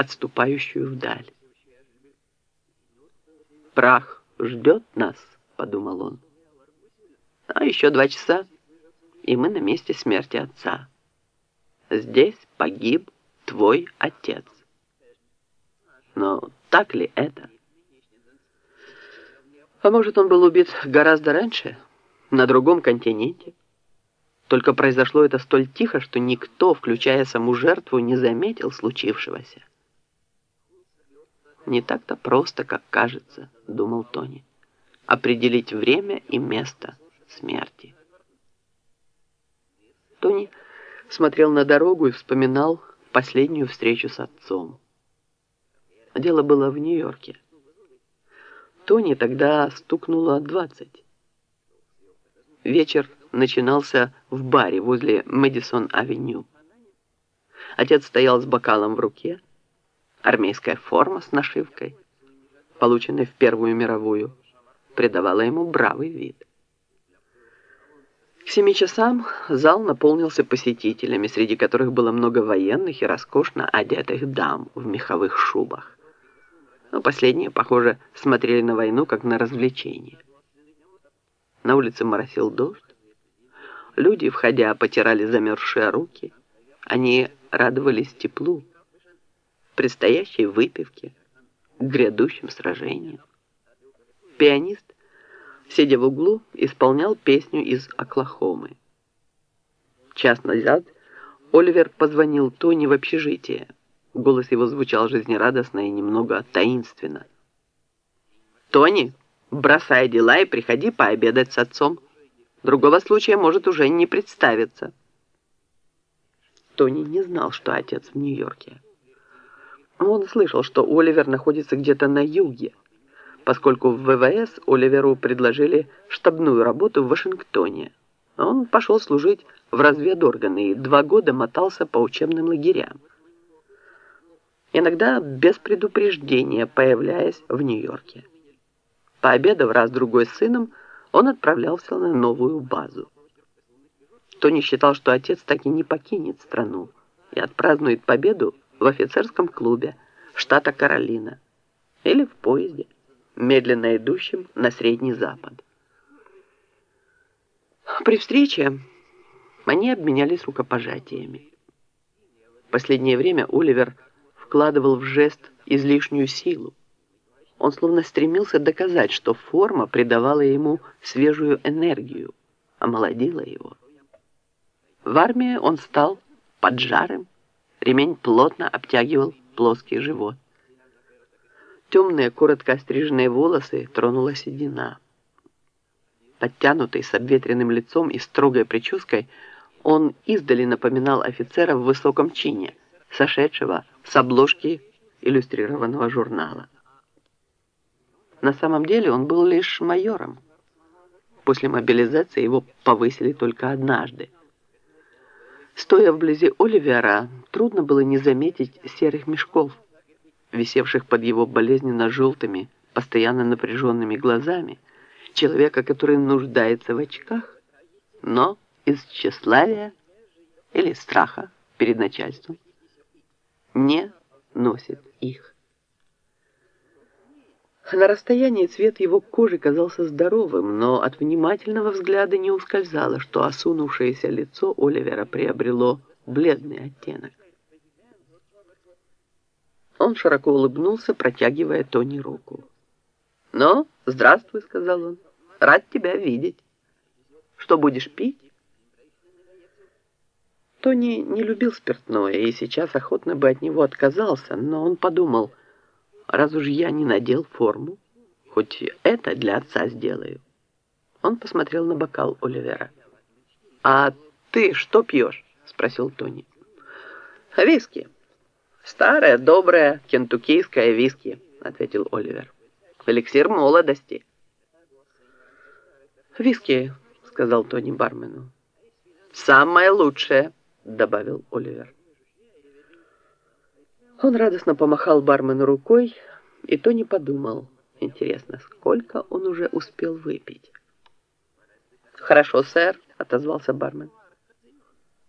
отступающую вдаль. «Прах ждет нас», — подумал он. «А еще два часа, и мы на месте смерти отца. Здесь погиб твой отец». Но так ли это? А может, он был убит гораздо раньше, на другом континенте? Только произошло это столь тихо, что никто, включая саму жертву, не заметил случившегося. «Не так-то просто, как кажется», — думал Тони, «определить время и место смерти». Тони смотрел на дорогу и вспоминал последнюю встречу с отцом. Дело было в Нью-Йорке. Тони тогда стукнуло двадцать. Вечер начинался в баре возле Мэдисон-авеню. Отец стоял с бокалом в руке, армейская форма с нашивкой, полученная в Первую мировую, придавала ему бравый вид. К семи часам зал наполнился посетителями, среди которых было много военных и роскошно одетых дам в меховых шубах. Но последние, похоже, смотрели на войну как на развлечение. На улице моросил дождь. Люди, входя, потирали замерзшие руки. Они радовались теплу, предстоящей выпивке, грядущим сражениям. Пианист, сидя в углу, исполнял песню из Оклахомы. Час назад Оливер позвонил Тони в общежитие. Голос его звучал жизнерадостно и немного таинственно. «Тони, бросай дела и приходи пообедать с отцом. Другого случая может уже не представиться». Тони не знал, что отец в Нью-Йорке. Он слышал, что Оливер находится где-то на юге, поскольку в ВВС Оливеру предложили штабную работу в Вашингтоне. Он пошел служить в разведорганы и два года мотался по учебным лагерям иногда без предупреждения появляясь в Нью-Йорке. Пообедав раз-другой с сыном, он отправлялся на новую базу. Тони считал, что отец так и не покинет страну и отпразднует победу в офицерском клубе штата Каролина или в поезде, медленно идущем на Средний Запад. При встрече они обменялись рукопожатиями. В последнее время Оливер вкладывал в жест излишнюю силу. Он словно стремился доказать, что форма придавала ему свежую энергию, омолодила его. В армии он стал поджарым, ремень плотно обтягивал плоский живот. Темные, коротко остриженные волосы тронула седина. Подтянутый, с обветренным лицом и строгой прической, он издали напоминал офицера в высоком чине, сошедшего с обложки иллюстрированного журнала. На самом деле он был лишь майором. После мобилизации его повысили только однажды. Стоя вблизи Оливера, трудно было не заметить серых мешков, висевших под его болезненно желтыми, постоянно напряженными глазами, человека, который нуждается в очках, но из тщеславия или страха перед начальством не носит их. На расстоянии цвет его кожи казался здоровым, но от внимательного взгляда не ускользало, что осунувшееся лицо Оливера приобрело бледный оттенок. Он широко улыбнулся, протягивая Тони руку. «Ну, здравствуй», — сказал он, — «рад тебя видеть. Что будешь пить?» Тони не любил спиртное и сейчас охотно бы от него отказался, но он подумал, раз уж я не надел форму, хоть это для отца сделаю. Он посмотрел на бокал Оливера. «А ты что пьешь?» – спросил Тони. «Виски. Старая, добрая, кентуккийская виски», – ответил Оливер. «Эликсир молодости». «Виски», – сказал Тони бармену. «Самое лучшее» добавил Оливер. Он радостно помахал бармену рукой, и Тони подумал, интересно, сколько он уже успел выпить. «Хорошо, сэр», — отозвался бармен.